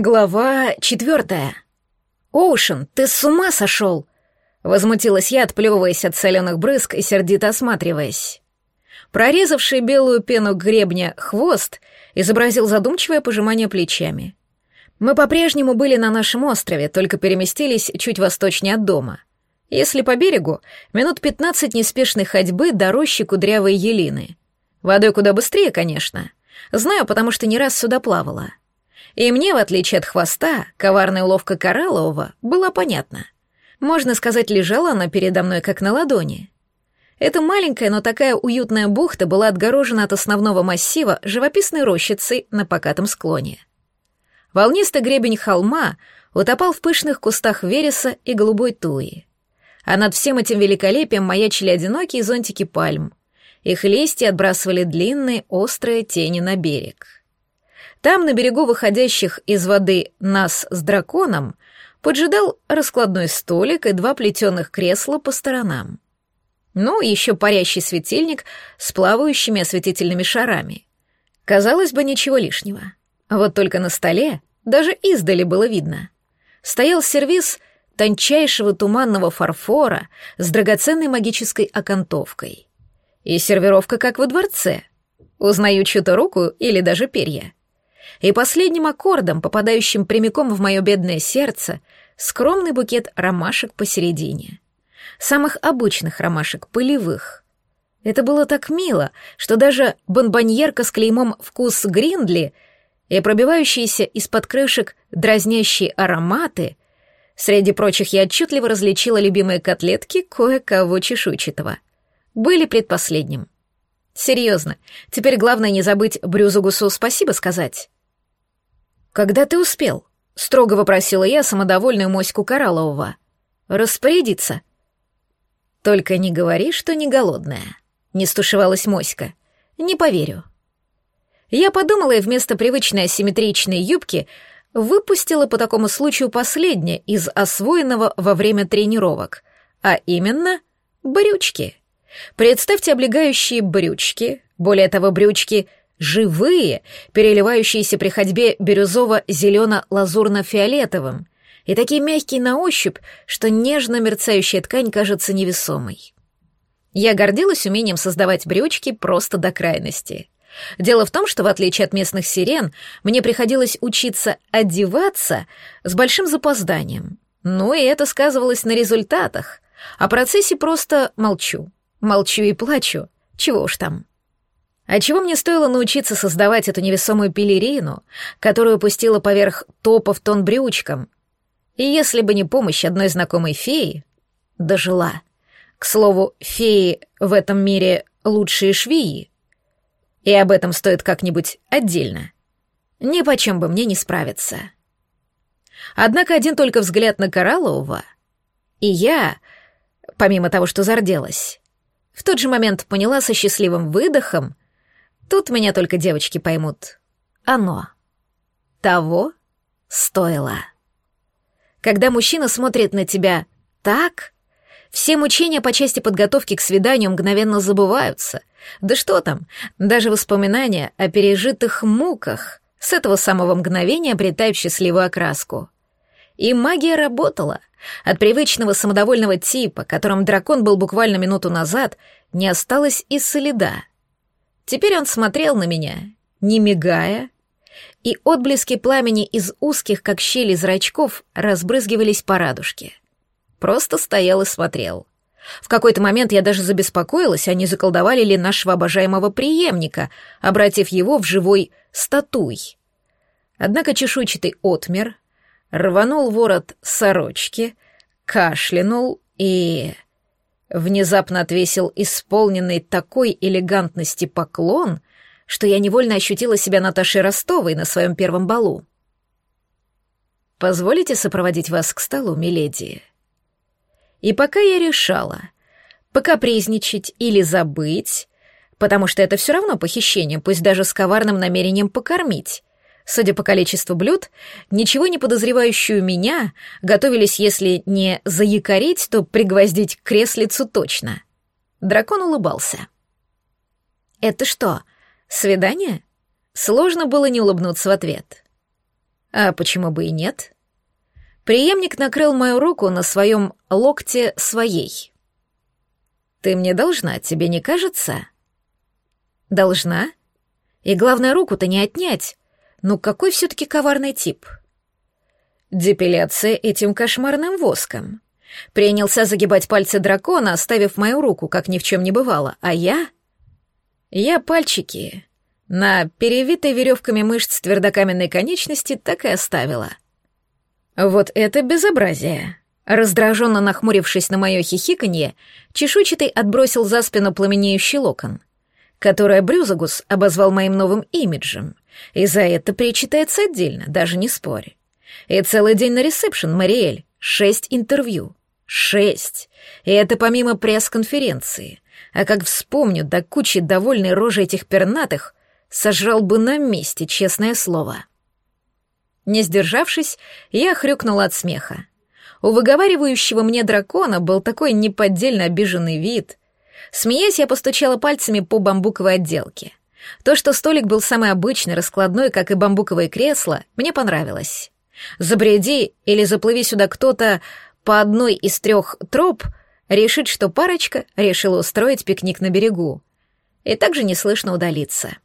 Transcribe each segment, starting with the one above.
Глава четвертая. «Оушен, ты с ума сошел?» Возмутилась я, отплевываясь от соленых брызг и сердито осматриваясь. Прорезавший белую пену гребня хвост изобразил задумчивое пожимание плечами. Мы по-прежнему были на нашем острове, только переместились чуть восточнее от дома. Если по берегу, минут пятнадцать неспешной ходьбы до рощи кудрявой елины. Водой куда быстрее, конечно. Знаю, потому что не раз сюда плавала. И мне, в отличие от хвоста, коварная уловка Кораллового была понятна. Можно сказать, лежала она передо мной как на ладони. Эта маленькая, но такая уютная бухта была отгорожена от основного массива живописной рощицей на покатом склоне. Волнистый гребень холма утопал в пышных кустах вереса и голубой туи. А над всем этим великолепием маячили одинокие зонтики пальм. Их листья отбрасывали длинные острые тени на берег. Там, на берегу выходящих из воды нас с драконом, поджидал раскладной столик и два плетеных кресла по сторонам. Ну, еще парящий светильник с плавающими осветительными шарами. Казалось бы, ничего лишнего. Вот только на столе даже издали было видно. Стоял сервиз тончайшего туманного фарфора с драгоценной магической окантовкой. И сервировка как во дворце. Узнаю чью-то руку или даже перья и последним аккордом, попадающим прямиком в мое бедное сердце, скромный букет ромашек посередине. Самых обычных ромашек, полевых. Это было так мило, что даже бонбоньерка с клеймом «Вкус Гриндли» и пробивающиеся из-под крышек дразнящие ароматы — Среди прочих я отчетливо различила любимые котлетки кое-кого чешуйчатого. Были предпоследним. Серьезно, теперь главное не забыть Брюзугусу спасибо сказать. «Когда ты успел?» — строго вопросила я самодовольную моську Кораллового. «Распорядиться». «Только не говори, что не голодная», — не стушевалась моська. «Не поверю». Я подумала и вместо привычной асимметричной юбки выпустила по такому случаю последнее из освоенного во время тренировок, а именно брючки. Представьте облегающие брючки, более того, брючки живые, переливающиеся при ходьбе бирюзово-зелено-лазурно-фиолетовым, и такие мягкие на ощупь, что нежно мерцающая ткань кажется невесомой. Я гордилась умением создавать брючки просто до крайности. Дело в том, что в отличие от местных сирен, мне приходилось учиться одеваться с большим запозданием. Ну и это сказывалось на результатах. О процессе просто молчу. Молчу и плачу. Чего уж там. А чего мне стоило научиться создавать эту невесомую пелерину, которую пустила поверх топа в тон брючкам? И если бы не помощь одной знакомой феи, дожила. К слову, феи в этом мире лучшие швеи. И об этом стоит как-нибудь отдельно. Ни почем бы мне не справиться. Однако один только взгляд на Кораллового, и я, помимо того, что зарделась, в тот же момент поняла со счастливым выдохом, Тут меня только девочки поймут. Оно. Того стоило. Когда мужчина смотрит на тебя так, все мучения по части подготовки к свиданию мгновенно забываются. Да что там, даже воспоминания о пережитых муках с этого самого мгновения обретают счастливую окраску. И магия работала. От привычного самодовольного типа, которым дракон был буквально минуту назад, не осталось и следа. Теперь он смотрел на меня, не мигая, и отблески пламени из узких, как щели зрачков, разбрызгивались по радужке. Просто стоял и смотрел. В какой-то момент я даже забеспокоилась, они заколдовали ли нашего обожаемого преемника, обратив его в живой статуй. Однако чешуйчатый отмер, рванул ворот сорочки, кашлянул и внезапно отвесил исполненный такой элегантности поклон, что я невольно ощутила себя Наташей Ростовой на своем первом балу. «Позволите сопроводить вас к столу, миледи?» И пока я решала, покапризничать или забыть, потому что это все равно похищение, пусть даже с коварным намерением покормить, Судя по количеству блюд, ничего не подозревающую меня готовились, если не заякорить, то пригвоздить к креслицу точно. Дракон улыбался. «Это что, свидание?» Сложно было не улыбнуться в ответ. А почему бы и нет? Приемник накрыл мою руку на своем локте своей. Ты мне должна, тебе не кажется? Должна? И главное, руку-то не отнять. Ну какой все-таки коварный тип? Депиляция этим кошмарным воском. Принялся загибать пальцы дракона, оставив мою руку, как ни в чем не бывало, а я... Я пальчики на перевитой веревками мышц твердокаменной конечности так и оставила. Вот это безобразие. Раздраженно нахмурившись на мое хихиканье, чешуйчатый отбросил за спину пламенеющий локон, который Брюзагус обозвал моим новым имиджем, и за это причитается отдельно, даже не спорь. И целый день на ресепшн, Мариэль, шесть интервью. Шесть. И это помимо пресс-конференции. А как вспомню до кучи довольной рожи этих пернатых, сожрал бы на месте, честное слово. Не сдержавшись, я хрюкнула от смеха. У выговаривающего мне дракона был такой неподдельно обиженный вид. Смеясь, я постучала пальцами по бамбуковой отделке. То, что столик был самый обычный, раскладной, как и бамбуковое кресло, мне понравилось. Забреди или заплыви сюда кто-то по одной из трех троп, решит, что парочка решила устроить пикник на берегу. И также неслышно удалиться.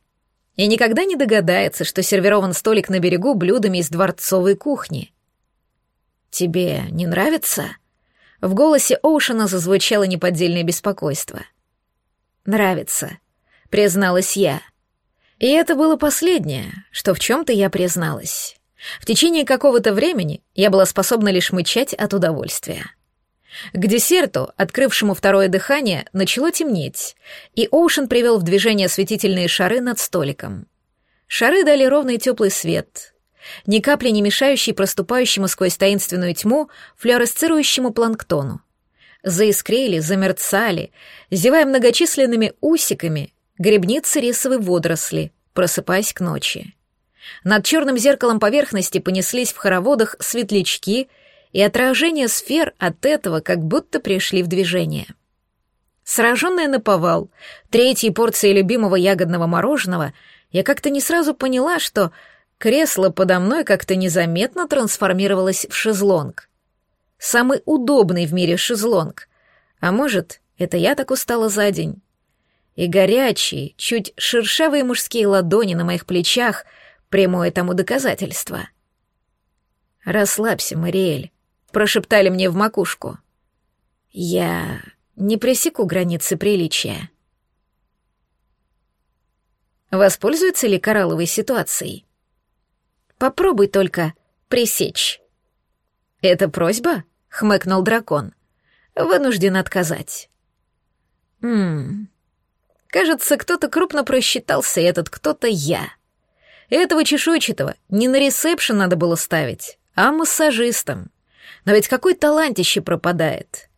И никогда не догадается, что сервирован столик на берегу блюдами из дворцовой кухни. «Тебе не нравится?» В голосе Оушена зазвучало неподдельное беспокойство. «Нравится», — призналась я. И это было последнее, что в чем-то я призналась. В течение какого-то времени я была способна лишь мычать от удовольствия. К десерту, открывшему второе дыхание, начало темнеть, и Оушен привел в движение осветительные шары над столиком. Шары дали ровный теплый свет, ни капли не мешающий проступающему сквозь таинственную тьму флуоресцирующему планктону. Заискрели, замерцали, зевая многочисленными усиками, грибницы рисовой водоросли, просыпаясь к ночи. Над черным зеркалом поверхности понеслись в хороводах светлячки, и отражения сфер от этого как будто пришли в движение. Сраженная на повал, третьей порцией любимого ягодного мороженого, я как-то не сразу поняла, что кресло подо мной как-то незаметно трансформировалось в шезлонг. Самый удобный в мире шезлонг. А может, это я так устала за день? И горячие, чуть шершавые мужские ладони на моих плечах — Прямое тому доказательство. «Расслабься, Мариэль», — прошептали мне в макушку. «Я не пресеку границы приличия». Воспользуется ли коралловой ситуацией? Попробуй только пресечь. «Это просьба?» — хмыкнул дракон. «Вынужден отказать». «Ммм... Кажется, кто-то крупно просчитался, и этот кто-то я». Этого чешуйчатого не на ресепшн надо было ставить, а массажистом. Но ведь какой талантище пропадает.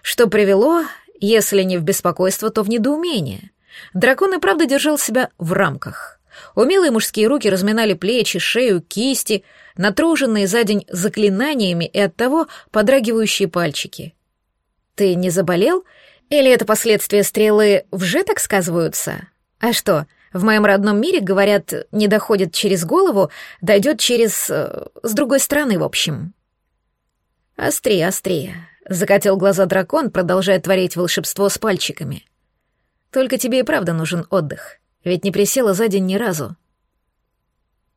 Что привело, если не в беспокойство, то в недоумение. Дракон и правда держал себя в рамках. Умелые мужские руки разминали плечи, шею, кисти, натруженные за день заклинаниями и оттого подрагивающие пальчики. «Ты не заболел? Или это последствия стрелы вже так сказываются? А что, — в моем родном мире, говорят, не доходит через голову, дойдет через... Э, с другой стороны, в общем. «Острее, острее», — закатил глаза дракон, продолжая творить волшебство с пальчиками. «Только тебе и правда нужен отдых, ведь не присела за день ни разу».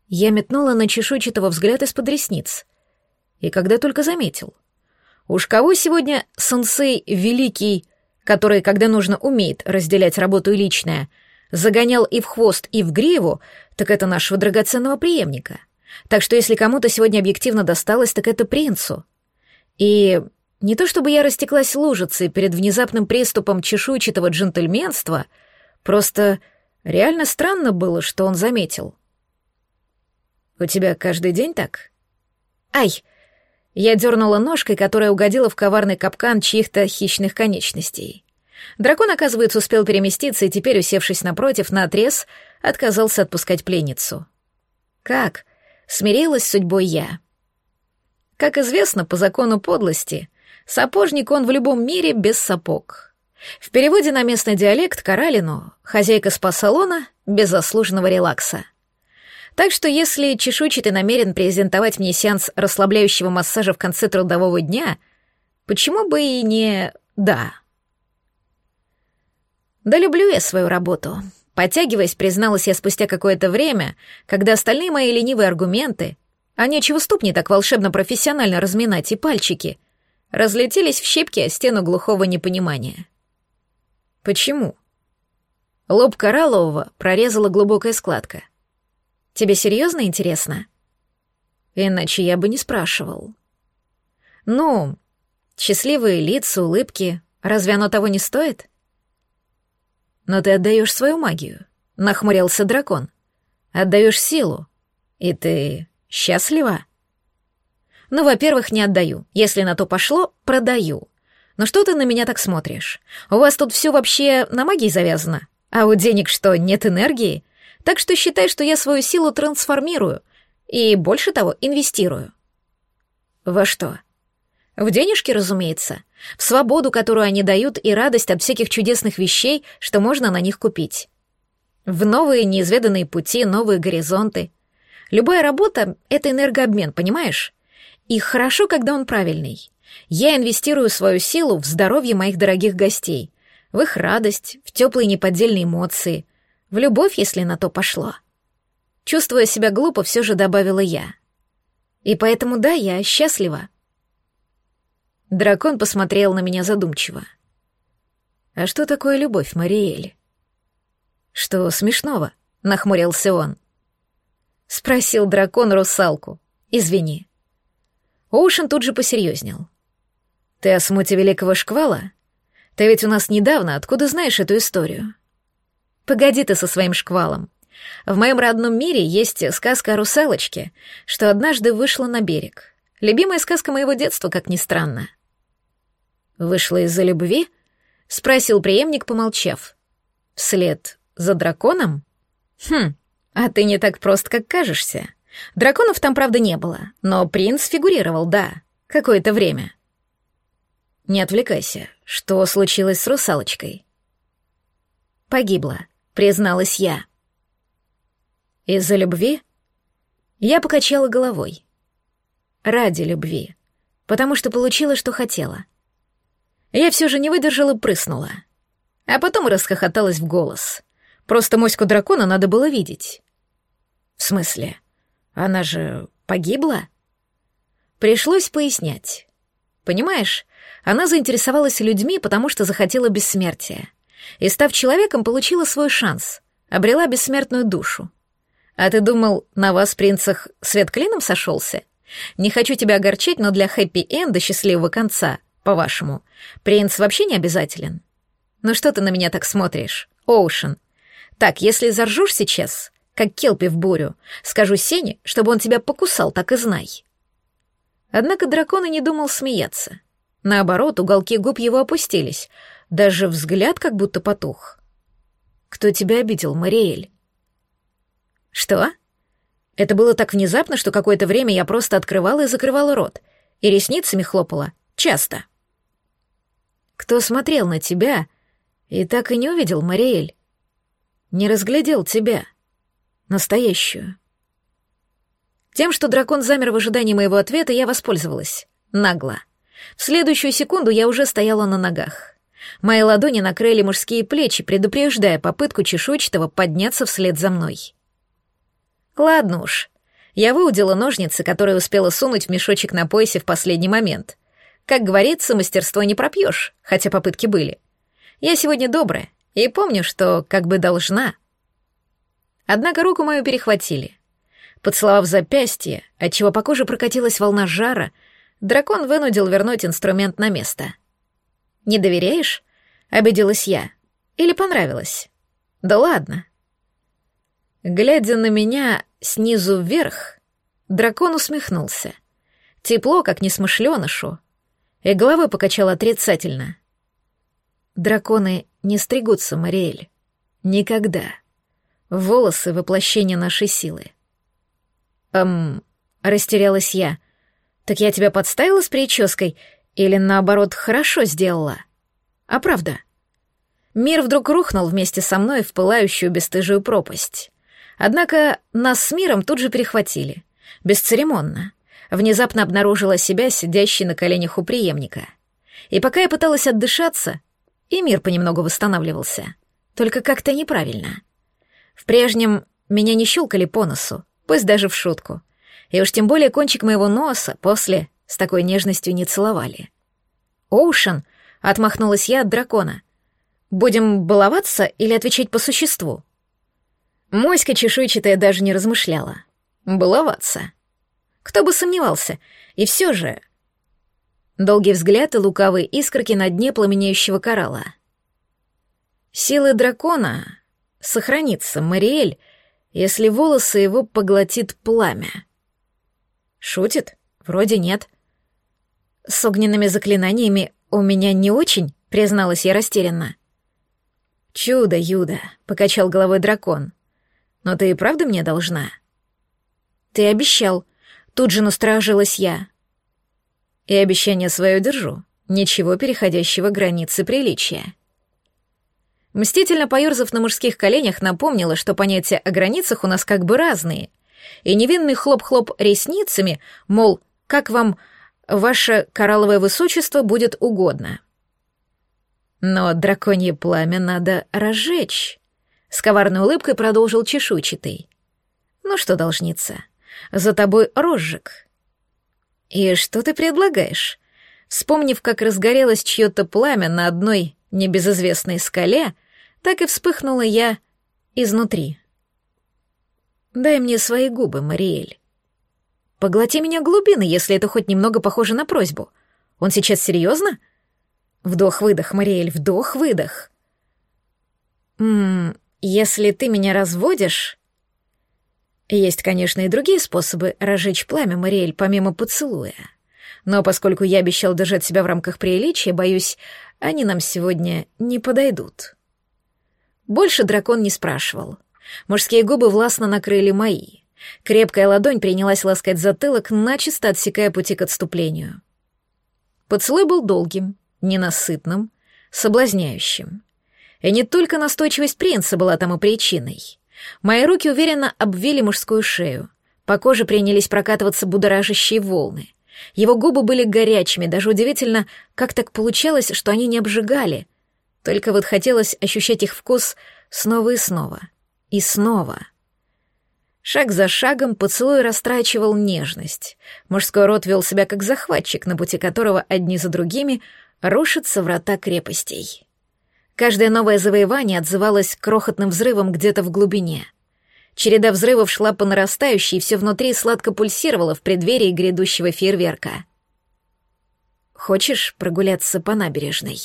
Я метнула на чешуйчатого взгляд из-под ресниц. И когда только заметил. Уж кого сегодня сенсей великий, который, когда нужно, умеет разделять работу и личное — загонял и в хвост, и в гриву, так это нашего драгоценного преемника. Так что если кому-то сегодня объективно досталось, так это принцу. И не то чтобы я растеклась лужицей перед внезапным приступом чешуйчатого джентльменства, просто реально странно было, что он заметил. «У тебя каждый день так?» «Ай!» Я дернула ножкой, которая угодила в коварный капкан чьих-то хищных конечностей. Дракон, оказывается, успел переместиться и теперь, усевшись напротив, на отрез, отказался отпускать пленницу. Как? Смирилась судьбой я. Как известно, по закону подлости, сапожник он в любом мире без сапог. В переводе на местный диалект Каралину хозяйка спа-салона без заслуженного релакса. Так что если чешуйчатый намерен презентовать мне сеанс расслабляющего массажа в конце трудового дня, почему бы и не «да». Да люблю я свою работу. Потягиваясь, призналась я спустя какое-то время, когда остальные мои ленивые аргументы, а нечего ступни так волшебно профессионально разминать и пальчики, разлетелись в щепки о стену глухого непонимания. Почему? Лоб Кораллового прорезала глубокая складка. Тебе серьезно интересно? Иначе я бы не спрашивал. Ну, счастливые лица, улыбки, разве оно того не стоит? Но ты отдаешь свою магию, нахмурился дракон. Отдаешь силу. И ты счастлива? Ну, во-первых, не отдаю. Если на то пошло, продаю. Но что ты на меня так смотришь? У вас тут все вообще на магии завязано? А у денег что, нет энергии? Так что считай, что я свою силу трансформирую и, больше того, инвестирую. Во что? В денежки, разумеется. В свободу, которую они дают, и радость от всяких чудесных вещей, что можно на них купить. В новые неизведанные пути, новые горизонты. Любая работа — это энергообмен, понимаешь? И хорошо, когда он правильный. Я инвестирую свою силу в здоровье моих дорогих гостей, в их радость, в теплые неподдельные эмоции, в любовь, если на то пошло. Чувствуя себя глупо, все же добавила я. И поэтому да, я счастлива. Дракон посмотрел на меня задумчиво. «А что такое любовь, Мариэль?» «Что смешного?» — нахмурился он. Спросил дракон русалку. «Извини». Оушен тут же посерьезнел. «Ты о смуте великого шквала? Ты ведь у нас недавно, откуда знаешь эту историю?» «Погоди ты со своим шквалом. В моем родном мире есть сказка о русалочке, что однажды вышла на берег. Любимая сказка моего детства, как ни странно». «Вышла из-за любви?» — спросил преемник, помолчав. «Вслед за драконом?» «Хм, а ты не так прост, как кажешься. Драконов там, правда, не было, но принц фигурировал, да, какое-то время». Не отвлекайся. Что случилось с русалочкой? Погибла, призналась я. Из-за любви? Я покачала головой. Ради любви. Потому что получила, что хотела. Я все же не выдержала прыснула. А потом расхохоталась в голос. Просто моську дракона надо было видеть. В смысле? Она же погибла? Пришлось пояснять. Понимаешь, она заинтересовалась людьми, потому что захотела бессмертия. И, став человеком, получила свой шанс, обрела бессмертную душу. А ты думал, на вас, принцах, свет клином сошелся? Не хочу тебя огорчать, но для хэппи-энда счастливого конца, по-вашему, принц вообще не обязателен. Ну что ты на меня так смотришь, Оушен? Так, если заржешь сейчас, как Келпи в бурю, скажу Сене, чтобы он тебя покусал, так и знай. Однако дракон и не думал смеяться. Наоборот, уголки губ его опустились. Даже взгляд как будто потух. «Кто тебя обидел, Мариэль?» «Что?» Это было так внезапно, что какое-то время я просто открывала и закрывала рот, и ресницами хлопала. Часто. «Кто смотрел на тебя и так и не увидел, Мариэль?» «Не разглядел тебя. Настоящую». Тем, что дракон замер в ожидании моего ответа, я воспользовалась. Нагло. В следующую секунду я уже стояла на ногах. Мои ладони накрыли мужские плечи, предупреждая попытку чешуйчатого подняться вслед за мной. Ладно уж. Я выудила ножницы, которые успела сунуть в мешочек на поясе в последний момент. Как говорится, мастерство не пропьешь, хотя попытки были. Я сегодня добрая и помню, что как бы должна. Однако руку мою перехватили. Поцеловав запястье, отчего по коже прокатилась волна жара, дракон вынудил вернуть инструмент на место. «Не доверяешь?» — обиделась я. «Или понравилось?» «Да ладно». Глядя на меня снизу вверх, дракон усмехнулся. Тепло, как несмышленышу, и головой покачал отрицательно. «Драконы не стригутся, Мариэль. Никогда. Волосы — воплощение нашей силы. Эм, растерялась я. Так я тебя подставила с прической или, наоборот, хорошо сделала? А правда? Мир вдруг рухнул вместе со мной в пылающую бесстыжую пропасть. Однако нас с миром тут же перехватили. Бесцеремонно. Внезапно обнаружила себя сидящей на коленях у преемника. И пока я пыталась отдышаться, и мир понемногу восстанавливался. Только как-то неправильно. В прежнем меня не щелкали по носу, пусть даже в шутку. И уж тем более кончик моего носа после с такой нежностью не целовали. «Оушен!» — отмахнулась я от дракона. «Будем баловаться или отвечать по существу?» Моська чешуйчатая даже не размышляла. «Баловаться!» Кто бы сомневался. И все же... Долгий взгляд и лукавые искорки на дне пламенеющего коралла. Силы дракона сохранится, Мариэль, если волосы его поглотит пламя. Шутит? Вроде нет. С огненными заклинаниями у меня не очень, призналась я растерянно. Чудо, Юда, покачал головой дракон. Но ты и правда мне должна? Ты обещал, Тут же насторожилась я. И обещание свое держу. Ничего переходящего границы приличия. Мстительно поёрзав на мужских коленях, напомнила, что понятия о границах у нас как бы разные. И невинный хлоп-хлоп ресницами, мол, как вам ваше коралловое высочество будет угодно. Но драконье пламя надо разжечь. С коварной улыбкой продолжил чешуйчатый. Ну что, должница, за тобой розжиг. И что ты предлагаешь? Вспомнив, как разгорелось чье-то пламя на одной небезызвестной скале, так и вспыхнула я изнутри. Дай мне свои губы, Мариэль. Поглоти меня глубины, если это хоть немного похоже на просьбу. Он сейчас серьезно? Вдох-выдох, Мариэль, вдох-выдох. Ммм, если ты меня разводишь, есть, конечно, и другие способы разжечь пламя, Мариэль, помимо поцелуя. Но поскольку я обещал держать себя в рамках приличия, боюсь, они нам сегодня не подойдут. Больше дракон не спрашивал. Мужские губы властно накрыли мои. Крепкая ладонь принялась ласкать затылок, начисто отсекая пути к отступлению. Поцелуй был долгим, ненасытным, соблазняющим. И не только настойчивость принца была тому причиной — Мои руки уверенно обвили мужскую шею. По коже принялись прокатываться будоражащие волны. Его губы были горячими, даже удивительно, как так получалось, что они не обжигали. Только вот хотелось ощущать их вкус снова и снова. И снова. Шаг за шагом поцелуй растрачивал нежность. Мужской рот вел себя как захватчик, на пути которого одни за другими рушатся врата крепостей. Каждое новое завоевание отзывалось крохотным взрывом где-то в глубине. Череда взрывов шла по нарастающей, и все внутри сладко пульсировало в преддверии грядущего фейерверка. «Хочешь прогуляться по набережной?»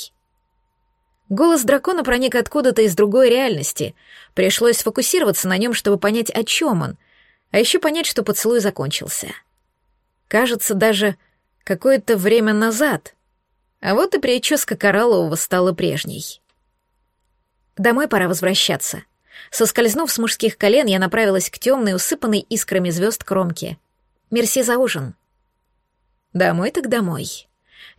Голос дракона проник откуда-то из другой реальности. Пришлось сфокусироваться на нем, чтобы понять, о чем он, а еще понять, что поцелуй закончился. Кажется, даже какое-то время назад. А вот и прическа Кораллового стала прежней. Домой пора возвращаться. Соскользнув с мужских колен, я направилась к темной, усыпанной искрами звезд кромке. Мерси за ужин. Домой так домой.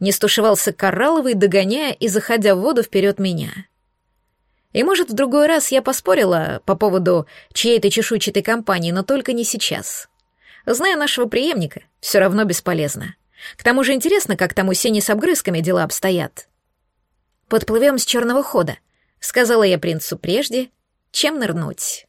Не стушевался коралловый, догоняя и заходя в воду вперед меня. И, может, в другой раз я поспорила по поводу чьей-то чешуйчатой компании, но только не сейчас. Зная нашего преемника, все равно бесполезно. К тому же интересно, как там у Сени с обгрызками дела обстоят. Подплывем с черного хода — сказала я принцу прежде, чем нырнуть.